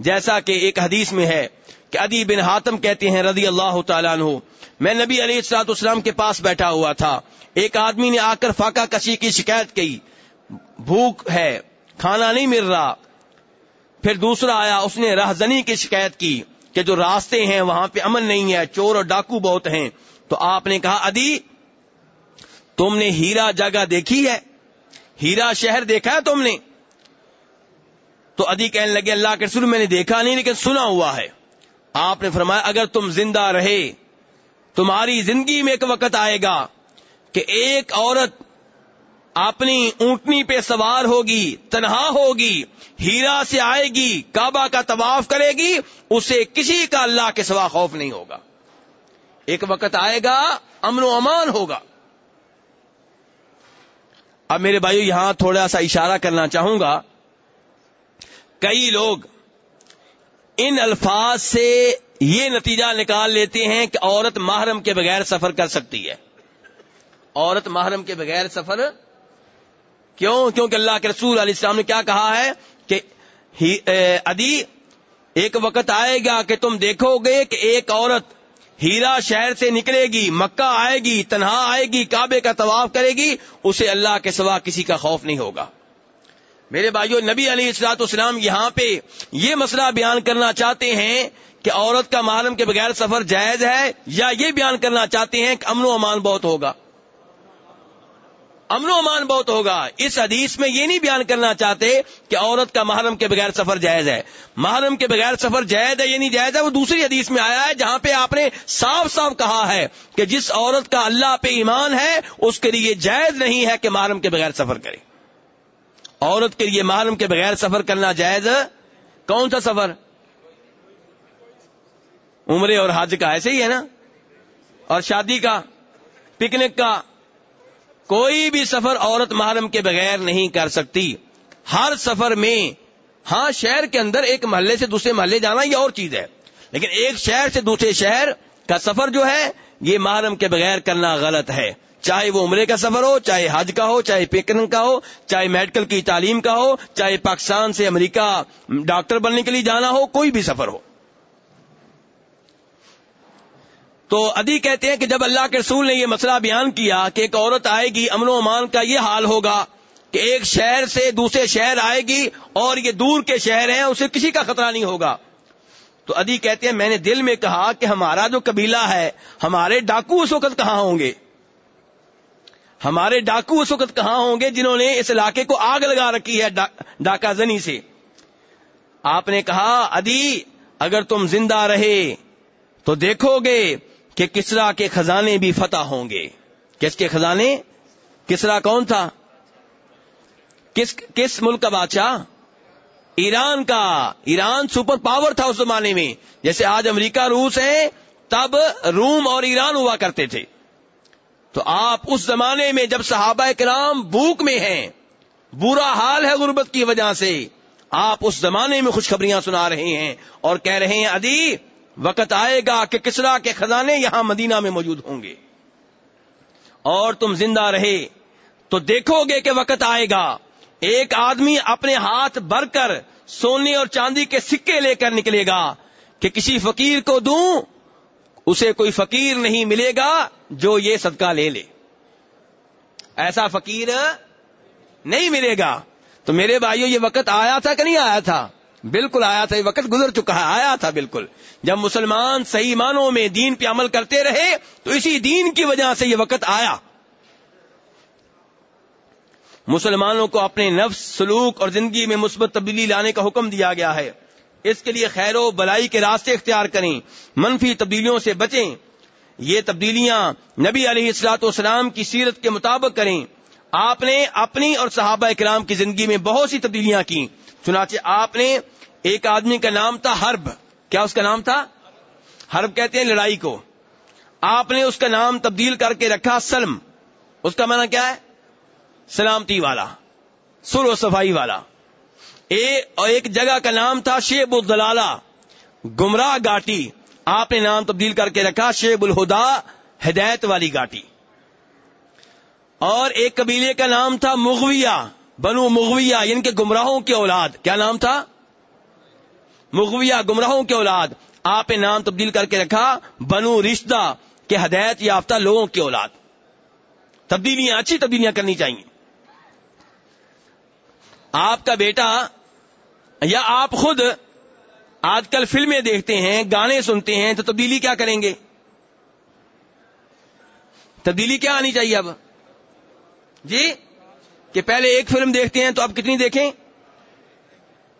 جیسا کہ ایک حدیث میں ہے کہ ادی بن ہاتم کہتے ہیں رضی اللہ تعالیٰ عنہ، میں نبی علیہ السلاط اسلام کے پاس بیٹھا ہوا تھا۔ ایک آدمی نے آ کر فاقہ کشی کی شکایت کی۔ بھوک ہے، کھانا نہیں مل رہا۔ پھر دوسرا آیا، اس نے راہزنی کی شکایت کی کہ جو راستے ہیں وہاں پہ امن نہیں ہے، چور اور ڈاکو بہت ہیں۔ تو آپ نے کہا ادی تم نے ہیرا جگہ دیکھی ہے؟ ہیرا شہر دیکھا ہے تم نے؟ تو ادی کہنے لگے، اللہ کے رسول میں نے دیکھا نہیں، لیکن سنا ہوا ہے۔ آپ نے فرمایا، اگر تم زندہ رہے، تمہاری زندگی میں ایک وقت آئے گا کہ ایک عورت اپنی اونٹنی پہ سوار ہوگی، تنہا ہوگی، ہیرا سے آئے گی، کعبہ کا طواف کرے گی، اسے کسی کا اللہ کے سوا خوف نہیں ہوگا۔ ایک وقت آئے گا، امن و امان ہوگا۔ اب میرے بھائی یہاں تھوڑا سا اشارہ کرنا چاہوں گا۔ کئی لوگ ان الفاظ سے یہ نتیجہ نکال لیتے ہیں کہ عورت محرم کے بغیر سفر کر سکتی ہے۔ عورت محرم کے بغیر سفر کیوں؟ کیونکہ اللہ کے رسول علیہ السلام نے کیا کہا ہے کہ ادی، ایک وقت آئے گا کہ تم دیکھو گے کہ ایک عورت ہیرا شہر سے نکلے گی، مکہ آئے گی، تنہا آئے گی، کعبے کا طواف کرے گی، اسے اللہ کے سوا کسی کا خوف نہیں ہوگا۔ میرے بھائیو، نبی علی اصلاۃ اسلام یہاں پہ یہ مسئلہ بیان کرنا چاہتے ہیں کہ عورت کا محرم کے بغیر سفر جائز ہے یا یہ بیان کرنا چاہتے ہیں کہ امن و امان بہت ہوگا۔ امن و امان بہت ہوگا۔ اس حدیث میں یہ نہیں بیان کرنا چاہتے کہ عورت کا محرم کے بغیر سفر جائز ہے۔ محرم کے بغیر سفر جائز ہے یہ نہیں جائز ہے، وہ دوسری حدیث میں آیا ہے جہاں پہ آپ نے صاف صاف کہا ہے کہ جس عورت کا اللہ پہ ایمان ہے، اس کے لیے جائز نہیں ہے کہ محرم کے بغیر سفر کرے۔ عورت کے لیے محرم کے بغیر سفر کرنا جائز کون سا سفر؟ عمرے اور حج کا، ایسے ہی ہے نا؟ اور شادی کا، پکنک کا۔ کوئی بھی سفر عورت محرم کے بغیر نہیں کر سکتی۔ ہر سفر میں ہاں شہر کے اندر ایک محلے سے دوسرے محلے جانا یہ اور چیز ہے۔ لیکن ایک شہر سے دوسرے شہر کا سفر جو ہے، یہ محرم کے بغیر کرنا غلط ہے۔ چاہے وہ عمرے کا سفر ہو، چاہے حج کا ہو، چاہے پیکن کا ہو، چاہے میڈیکل کی تعلیم کا ہو، چاہے پاکستان سے امریکہ ڈاکٹر بننے کے لیے جانا ہو، کوئی بھی سفر ہو۔ تو ادی کہتے ہیں کہ جب اللہ کے رسول نے یہ مسئلہ بیان کیا کہ ایک عورت آئے گی امن و امان کا یہ حال ہوگا کہ ایک شہر سے دوسرے شہر آئے گی اور یہ دور کے شہر ہیں، اسے کسی کا خطرہ نہیں ہوگا۔ تو ادی کہتے ہیں، میں نے دل میں کہا کہ ہمارا جو قبیلہ ہے، ہمارے ڈاکو اس وقت کہاں ہوں گے؟ ہمارے ڈاکو اس وقت کہاں ہوں گے جنہوں نے اس علاقے کو آگ لگا رکھی ہے ڈاکہ زنی سے۔ آپ نے کہا، ادی، اگر تم زندہ رہے تو دیکھو گے کہ کسرا کے خزانے بھی فتح ہوں گے۔ کس کے خزانے؟ کسرا کون تھا؟ کس کس ملک کا بادشاہ؟ ایران کا۔ ایران سپر پاور تھا اس زمانے میں۔ جیسے آج امریکہ روس ہے تب روم اور ایران ہوا کرتے تھے۔ تو آپ اس زمانے میں جب صحابہ کرام بھوک میں ہیں، برا حال ہے غربت کی وجہ سے، آپ اس زمانے میں خوشخبریاں سنا رہے ہیں اور کہہ رہے ہیں ادی وقت آئے گا کہ کسرا کے خزانے یہاں مدینہ میں موجود ہوں گے۔ اور تم زندہ رہے تو دیکھو گے کہ وقت آئے گا۔ ایک آدمی اپنے ہاتھ بھر کر سونے اور چاندی کے سکے لے کر نکلے گا کہ کسی فقیر کو دوں، اسے کوئی فقیر نہیں ملے گا جو یہ صدقہ لے لے۔ ایسا فقیر نہیں ملے گا۔ تو میرے بھائیو، یہ وقت آیا تھا کہ نہیں آیا تھا؟ بالکل آیا تھا، یہ وقت گزر چکا ہے، آیا تھا بالکل۔ جب مسلمان صحیح معنوں میں دین پہ عمل کرتے رہے، تو اسی دین کی وجہ سے یہ وقت آیا۔ مسلمانوں کو اپنے نفس، سلوک اور زندگی میں مثبت تبدیلی لانے کا حکم دیا گیا ہے۔ اس کے لیے خیر و بلائی کے راستے اختیار کریں، منفی تبدیلیوں سے بچیں۔ یہ تبدیلیاں نبی علیہ السلاط والسلام کی سیرت کے مطابق کریں۔ آپ نے اپنی اور صحابہ کرام کی زندگی میں بہت سی تبدیلیاں کی چنانچہ آپ نے ایک آدمی کا نام تھا حرب. کیا اس کا نام تھا؟ حرب کہتے ہیں لڑائی کو. آپ نے اس کا نام تبدیل کر کے رکھا سلم. اس کا معنی کیا ہے؟ سلامتی والا. سر و صفائی والا. اور ایک جگہ کا نام تھا شیب الدلالہ گمراہ گاٹی. آپ نے نام تبدیل کر کے رکھا شیب الہدا، ہدایت والی گاٹی. اور ایک قبیلے کا نام تھا مغویہ. بنو مغویہ یعنی کہ گمراہوں کی اولاد۔ کیا نام تھا؟ مغویہ، گمراہوں کی اولاد۔ آپ نے نام تبدیل کر کے رکھا، بنو رشتہ کے ہدایت یافتہ لوگوں کی اولاد۔ تبدیلیاں، اچھی تبدیلیاں کرنی چاہیے۔ آپ کا بیٹا یا آپ خود آج کل فلمیں دیکھتے ہیں، گانے سنتے ہیں، تو تبدیلی کیا کریں گے؟ تبدیلی کیا آنی چاہیے اب؟ جی؟ کہ پہلے ایک فلم دیکھتے ہیں تو اب کتنی دیکھیں؟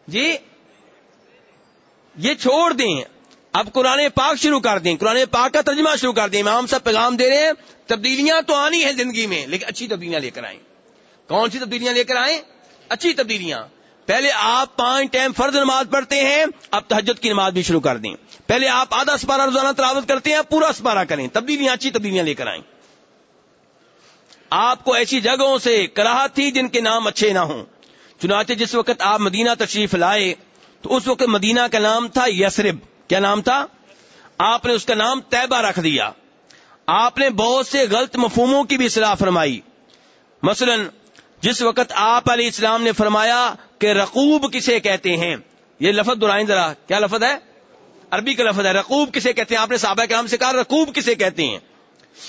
جی؟ یہ چھوڑ دیں۔ اب قرآن پاک شروع کر دیں۔ قرآن پاک کا ترجمہ شروع کر دیں۔ ہم سب پیغام دے رہے ہیں، تبدیلیاں تو آنی ہیں زندگی میں، لیکن اچھی تبدیلیاں لے کر آئیں۔ کون سی تبدیلیاں لے کر آئیں؟ اچھی تبدیلیاں۔ پہلے آپ پانچ ٹائم فرض نماز پڑھتے ہیں، اب تحجد کی نماز بھی شروع کر دیں۔ پہلے آپ آدھا اسپارہ روزانہ تلاوت کرتے ہیں، پورا اسپارہ کریں۔ تبدیلیاں، اچھی تبدیلیاں لے کر آئیں۔ آپ کو ایسی جگہوں سے کراہت تھی جن کے نام اچھے نہ ہوں۔ چنانچہ جس وقت آپ مدینہ تشریف لائے، تو اس وقت مدینہ کا نام تھا یسرب۔ کیا نام تھا؟ آپ نے اس کا نام طیبہ رکھ دیا۔ آپ نے بہت سے غلط مفہوموں کی بھی اصلاح فرمائی۔ مثلا، جس وقت آپ علیہ السلام نے فرمایا کہ رقوب کسے کہتے ہیں، یہ لفظ دورائیں ذرا، کیا لفظ ہے؟ عربی کا لفظ ہے، رقوب کسے کہتے ہیں؟ آپ نے صحابہ کرام سے کہا، رقوب کسے کہتے ہیں؟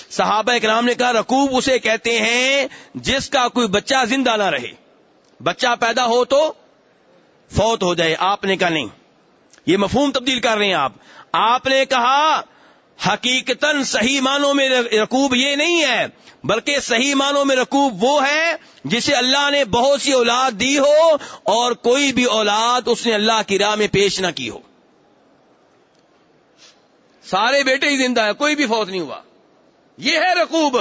صحابہ کرام نے کہا رقوب اسے کہتے ہیں جس کا کوئی بچہ زندہ نہ رہے۔ بچہ پیدا ہو تو فوت ہو جائے، آپ نے کہا نہیں۔ یہ مفہوم تبدیل کر رہے ہیں آپ۔ آپ نے کہا، حقیقتا صحیح معنوں میں رقوب یہ نہیں ہے، بلکہ صحیح معنوں میں رقوب وہ ہے جسے اللہ نے بہت سی اولاد دی ہو اور کوئی بھی اولاد اس نے اللہ کی راہ میں پیش نہ کی ہو۔ سارے بیٹے ہی زندہ ہے کوئی بھی فوت نہیں ہوا۔ یہ ہے رقوب۔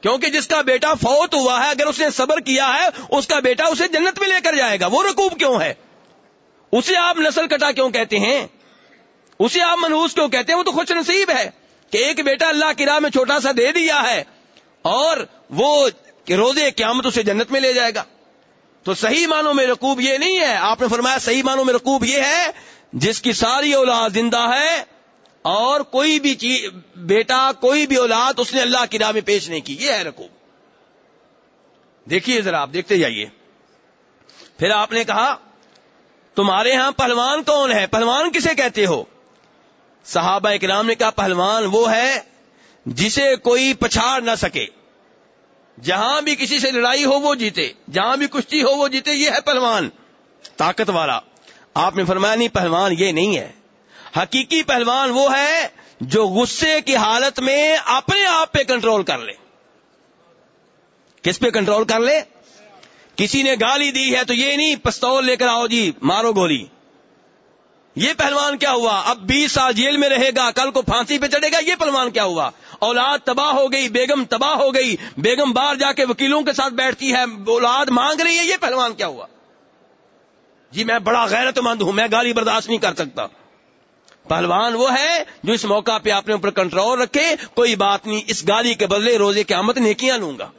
کیونکہ جس کا بیٹا فوت ہوا ہے، اگر اس نے صبر کیا ہے، اس کا بیٹا اسے جنت میں لے کر جائے گا۔ وہ رقوب کیوں ہے؟ اسے آپ نسل کٹا کیوں کہتے ہیں؟ اسے آپ منحوس کیوں کہتے ہیں؟ وہ تو خوش نصیب ہے کہ ایک بیٹا اللہ کی راہ میں چھوٹا سا دے دیا ہے اور وہ روزے قیامت اسے جنت میں لے جائے گا۔ تو صحیح معنوں میں رقوب یہ نہیں ہے۔ آپ نے فرمایا صحیح معنوں میں رقوب یہ ہے، جس کی ساری اولاد زندہ ہے اور کوئی بھی چیز، بیٹا، کوئی بھی اولاد اس نے اللہ کی راہ میں پیش نہیں کی۔ یہ ہے رقوب دیکھیے ذرا، آپ دیکھتے جائیے۔ پھر آپ نے کہا، تمہارے ہاں پہلوان کون ہے؟ پہلوان کسے کہتے ہو؟ صحابہ اکرام نے کہا، پہلوان وہ ہے جسے کوئی پچھاڑ نہ سکے۔ جہاں بھی کسی سے لڑائی ہو وہ جیتے، جہاں بھی کشتی ہو وہ جیتے، یہ ہے پہلوان۔ طاقت والا، آپ نے فرمایا، نہیں، پہلوان یہ نہیں ہے۔ حقیقی پہلوان وہ ہے جو غصے کی حالت میں اپنے آپ پہ کنٹرول کر لے۔ کس پہ کنٹرول کر لے؟ کسی نے گالی دی ہے تو یہ نہیں، پستول لے کر آؤ جی مارو گولی۔ یہ پہلوان کیا ہوا؟ اب بیس سال جیل میں رہے گا، کل کو پھانسی پہ چڑھے گا، یہ پہلوان کیا ہوا؟ اولاد تباہ ہو گئی، بیگم تباہ ہو گئی، بیگم باہر جا کے وکیلوں کے ساتھ بیٹھتی ہے، اولاد مانگ رہی ہے، یہ پہلوان کیا ہوا؟ جی میں بڑا غیرت مند ہوں، میں گالی برداشت نہیں کر سکتا۔ پہلوان وہ ہے جو اس موقع پہ اپنے اوپر کنٹرول رکھے، کوئی بات نہیں، اس گالی کے بدلے روزے کی آمد نیکیاں لوں گا۔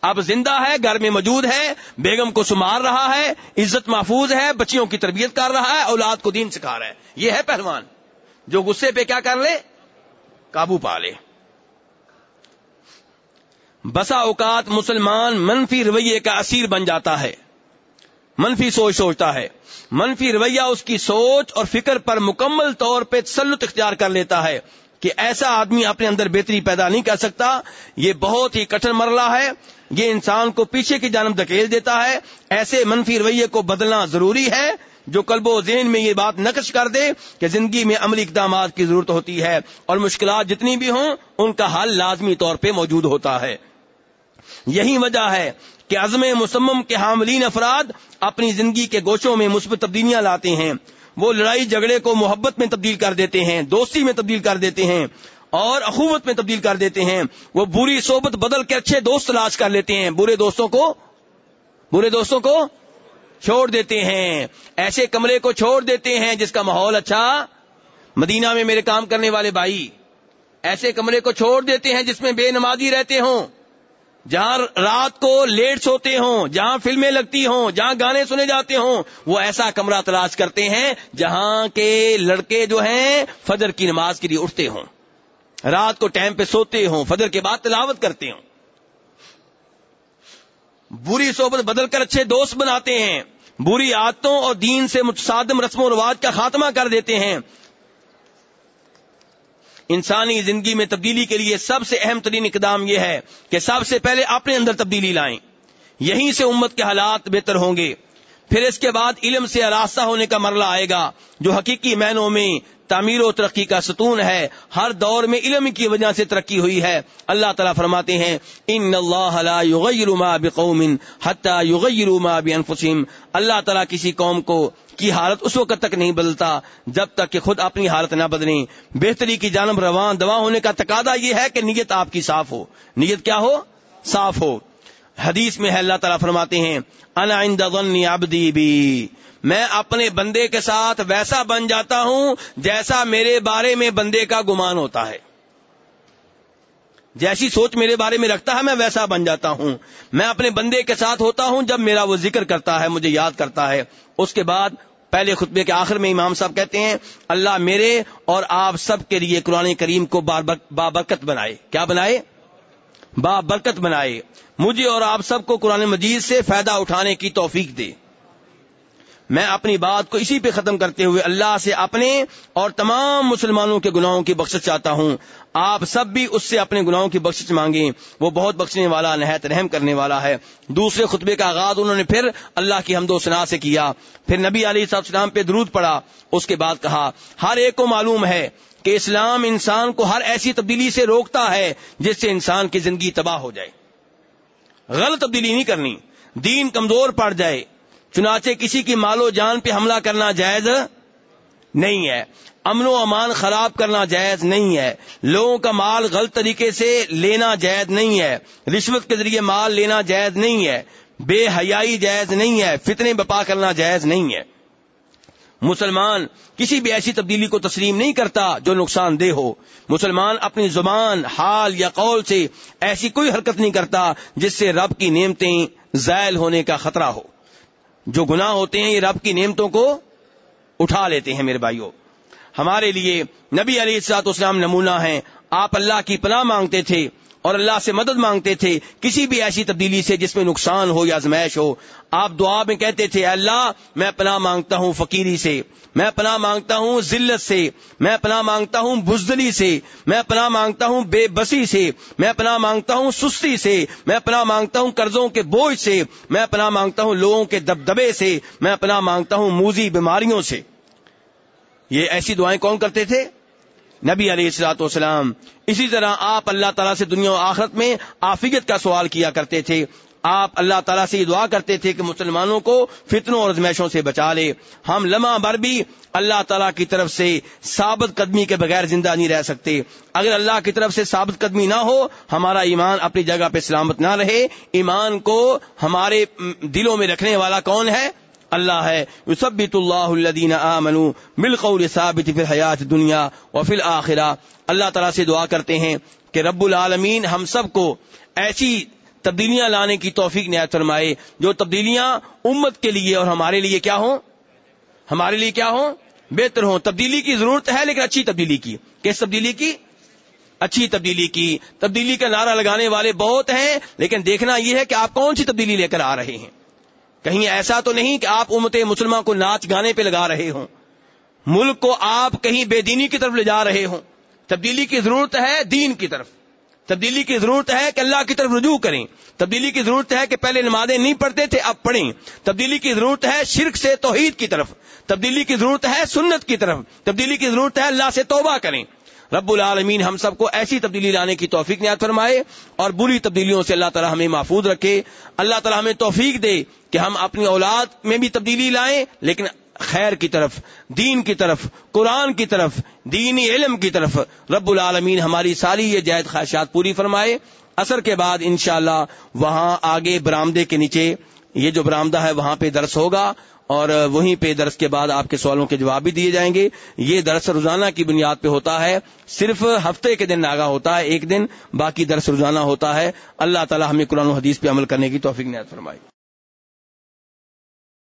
اب زندہ ہے، گھر میں موجود ہے، بیگم کو سمار رہا ہے، عزت محفوظ ہے، بچیوں کی تربیت کر رہا ہے، اولاد کو دین سکھا رہا ہے۔ یہ ہے پہلوان۔ جو غصے پہ کیا کر لے؟ قابو پا لے۔ بسا اوقات مسلمان منفی رویے کا اسیر بن جاتا ہے۔ منفی سوچ سوچتا ہے۔ منفی رویہ اس کی سوچ اور فکر پر مکمل طور پہ تسلط اختیار کر لیتا ہے کہ ایسا آدمی اپنے اندر بہتری پیدا نہیں کر سکتا۔ یہ بہت ہی کٹن مرلہ ہے۔ یہ انسان کو پیچھے کی جانب دھکیل دیتا ہے۔ ایسے منفی رویے کو بدلنا ضروری ہے۔ جو قلب و ذہن میں یہ بات نقش کر دے کہ زندگی میں عملی اقدامات کی ضرورت ہوتی ہے اور مشکلات جتنی بھی ہوں، ان کا حل لازمی طور پہ موجود ہوتا ہے۔ یہی وجہ ہے کہ عزم مسمم کے حاملین افراد اپنی زندگی کے گوشوں میں مثبت تبدیلیاں لاتے ہیں۔ وہ لڑائی جھگڑے کو محبت میں تبدیل کر دیتے ہیں، دوستی میں تبدیل کر دیتے ہیں اور اخوت میں تبدیل کر دیتے ہیں۔ وہ بری صحبت بدل کے اچھے دوست تلاش کر لیتے ہیں۔ برے دوستوں کو، برے دوستوں کو چھوڑ دیتے ہیں۔ ایسے کمرے کو چھوڑ دیتے ہیں جس کا ماحول اچھا مدینہ میں میرے کام کرنے والے بھائی، ایسے کمرے کو چھوڑ دیتے ہیں جس میں بے نمازی رہتے ہوں۔ جہاں رات کو لیٹ سوتے ہوں، جہاں فلمیں لگتی ہوں، جہاں گانے سنے جاتے ہوں، وہ ایسا کمرہ تلاش کرتے ہیں جہاں کے لڑکے جو ہیں فجر کی نماز کے لیے اٹھتے ہوں۔ رات کو ٹائم پہ سوتے ہوں، فجر کے بعد تلاوت کرتے ہوں۔ بری صحبت بدل کر اچھے دوست بناتے ہیں۔ بری عادتوں اور دین سے متصادم رسم و رواج کا خاتمہ کر دیتے ہیں۔ انسانی زندگی میں تبدیلی کے لیے سب سے اہم ترین اقدام یہ ہے کہ سب سے پہلے اپنے اندر تبدیلی لائیں۔ یہیں سے امت کے حالات بہتر ہوں گے۔ پھر اس کے بعد علم سے راستہ ہونے کا مرلہ آئے گا، جو حقیقی معنوں میں تعمیر و ترقی کا ستون ہے۔ ہر دور میں علم کی وجہ سے ترقی ہوئی ہے۔ اللہ تعالیٰ فرماتے ہیں، ان اللہ لا یغیر ما بقوم حتی یغیر ما بانفسهم اللہ تعالیٰ کسی قوم کو کی حالت اس وقت تک نہیں بدلتا، جب تک کہ خود اپنی حالت نہ بدلیں۔ بہتری کی جانب روان، دوا ہونے کا تقاضا یہ ہے کہ نیت آپ کی صاف ہو۔ نیت کیا ہو؟ صاف ہو۔ حدیث میں ہے، اللہ تعالیٰ فرماتے ہیں، انا عند ظن عبدی بی۔ میں اپنے بندے کے ساتھ ویسا بن جاتا ہوں جیسا میرے بارے میں بندے کا گمان ہوتا ہے۔ جیسی سوچ میرے بارے میں رکھتا ہے، میں ویسا بن جاتا ہوں۔ میں اپنے بندے کے ساتھ ہوتا ہوں جب میرا وہ ذکر کرتا ہے، مجھے یاد کرتا ہے۔ اس کے بعد پہلے خطبے کے آخر میں امام صاحب کہتے ہیں، اللہ میرے اور آپ سب کے لیے قرآن کریم کو بابرکت بنائے۔ کیا بنائے؟ بابرکت بنائے۔ مجھے اور آپ سب کو قرآن مجید سے فائدہ اٹھانے کی توفیق دے۔ میں اپنی بات کو اسی پہ ختم کرتے ہوئے اللہ سے اپنے اور تمام مسلمانوں کے گناہوں کی بخش چاہتا ہوں۔ آپ سب بھی اس سے اپنے گناہوں کی بخش مانگیں۔ وہ بہت بخشنے والا، نہایت رحم کرنے والا ہے۔ دوسرے خطبے کا آغاز انہوں نے پھر اللہ کی حمد و سنا سے کیا۔ پھر نبی علی صاحب السلام پہ درود پڑا۔ اس کے بعد کہا، ہر ایک کو معلوم ہے کہ اسلام انسان کو ہر ایسی تبدیلی سے روکتا ہے جس سے انسان کی زندگی تباہ ہو جائے۔ غلط تبدیلی نہیں کرنی۔ دین کمزور پڑ جائے۔ چنانچہ کسی کی مال و جان پہ حملہ کرنا جائز نہیں ہے۔ امن و امان خراب کرنا جائز نہیں ہے۔ لوگوں کا مال غلط طریقے سے لینا جائز نہیں ہے۔ رشوت کے ذریعے مال لینا جائز نہیں ہے۔ بے حیائی جائز نہیں ہے۔ فتنے بپا کرنا جائز نہیں ہے۔ مسلمان کسی بھی ایسی تبدیلی کو تسلیم نہیں کرتا جو نقصان دہ ہو۔ مسلمان اپنی زبان، حال یا قول سے ایسی کوئی حرکت نہیں کرتا جس سے رب کی نعمتیں زائل ہونے کا خطرہ ہو۔ جو گناہ ہوتے ہیں، یہ رب کی نعمتوں کو اٹھا لیتے ہیں میرے بھائیوں ہمارے لیے نبی علی السلاط اسلام نمونہ ہیں۔ آپ اللہ کی پناہ مانگتے تھے۔ اور اللہ سے مدد مانگتے تھے، کسی بھی ایسی تبدیلی سے جس میں نقصان ہو یا ازمائش ہو۔ آپ دعا میں کہتے تھے اللہ، میں پناہ مانگتا ہوں فقیری سے، میں پناہ مانگتا ہوں ذلت سے، میں پناہ مانگتا ہوں بزدلی سے، میں پناہ مانگتا ہوں بے بسی سے، میں پناہ مانگتا ہوں سستی سے، میں پناہ مانگتا ہوں قرضوں کے بوجھ سے، میں پناہ مانگتا ہوں لوگوں کے دبدبے سے، میں پناہ مانگتا ہوں موزی بیماریوں سے۔ یہ ایسی دعائیں کون کرتے تھے؟ نبی علیہ السلاط والسلام، اسی طرح آپ اللہ تعالیٰ سے دنیا و آخرت میں آفیت کا سوال کیا کرتے تھے۔ آپ اللہ تعالیٰ سے یہ دعا کرتے تھے کہ مسلمانوں کو فتنوں اور ازمائشوں سے بچا لے۔ ہم لمحہ بھر بھی اللہ تعالیٰ کی طرف سے ثابت قدمی کے بغیر زندہ نہیں رہ سکتے۔ اگر اللہ کی طرف سے ثابت قدمی نہ ہو، ہمارا ایمان اپنی جگہ پہ سلامت نہ رہے۔ ایمان کو ہمارے دلوں میں رکھنے والا کون ہے؟ اللہ ہے. یثبت اللہ الذین آمنوا بالقول ثابت فی الحیات دنیا و فی الاخرہ. اللہ تعالیٰ سے دعا کرتے ہیں کہ رب العالمین ہم سب کو ایسی تبدیلیاں لانے کی توفیق نہایت فرمائے جو تبدیلیاں امت کے لیے اور ہمارے لیے کیا ہوں؟ ہمارے لیے کیا ہوں؟ بہتر ہوں. تبدیلی کی ضرورت ہے لیکن اچھی تبدیلی کی. کس تبدیلی کی؟ اچھی تبدیلی کی. تبدیلی کا نعرہ لگانے والے بہت ہیں لیکن دیکھنا یہ ہے کہ آپ کون سی تبدیلی لے کر آ رہے ہیں؟ کہیں ایسا تو نہیں کہ آپ امت مسلمان کو ناچ گانے پہ لگا رہے ہوں۔ ملک کو آپ کہیں بے دینی کی طرف لے جا رہے ہوں۔ تبدیلی کی ضرورت ہے دین کی طرف۔ تبدیلی کی ضرورت ہے کہ اللہ کی طرف رجوع کریں۔ تبدیلی کی ضرورت ہے کہ پہلے نمازیں نہیں پڑھتے تھے، اب پڑھیں۔ تبدیلی کی ضرورت ہے شرک سے توحید کی طرف۔ تبدیلی کی ضرورت ہے سنت کی طرف۔ تبدیلی کی ضرورت ہے اللہ سے توبہ کریں۔ رب العالمین ہم سب کو ایسی تبدیلی لانے کی توفیق نیاد فرمائے اور بری تبدیلیوں سے اللہ تعالی ہمیں محفوظ رکھے۔ اللہ تعالی ہمیں توفیق دے کہ ہم اپنی اولاد میں بھی تبدیلی لائیں، لیکن خیر کی طرف، دین کی طرف، قرآن کی طرف، دینی علم کی طرف رب العالمین ہماری ساری یہ جائید خواہشات پوری فرمائے۔ اثر کے بعد انشاءاللہ وہاں آگے برامدے کے نیچے یہ جو برامدہ ہے وہاں پہ درس ہوگا۔ اور وہیں پہ درس کے بعد آپ کے سوالوں کے جواب بھی دیے جائیں گے۔ یہ درس روزانہ کی بنیاد پہ ہوتا ہے۔ صرف ہفتے کے دن ناگا ہوتا ہے، ایک دن، باقی درس روزانہ ہوتا ہے۔ اللہ تعالی ہمیں قرآن و حدیث پہ عمل کرنے کی توفیق نیت فرمائی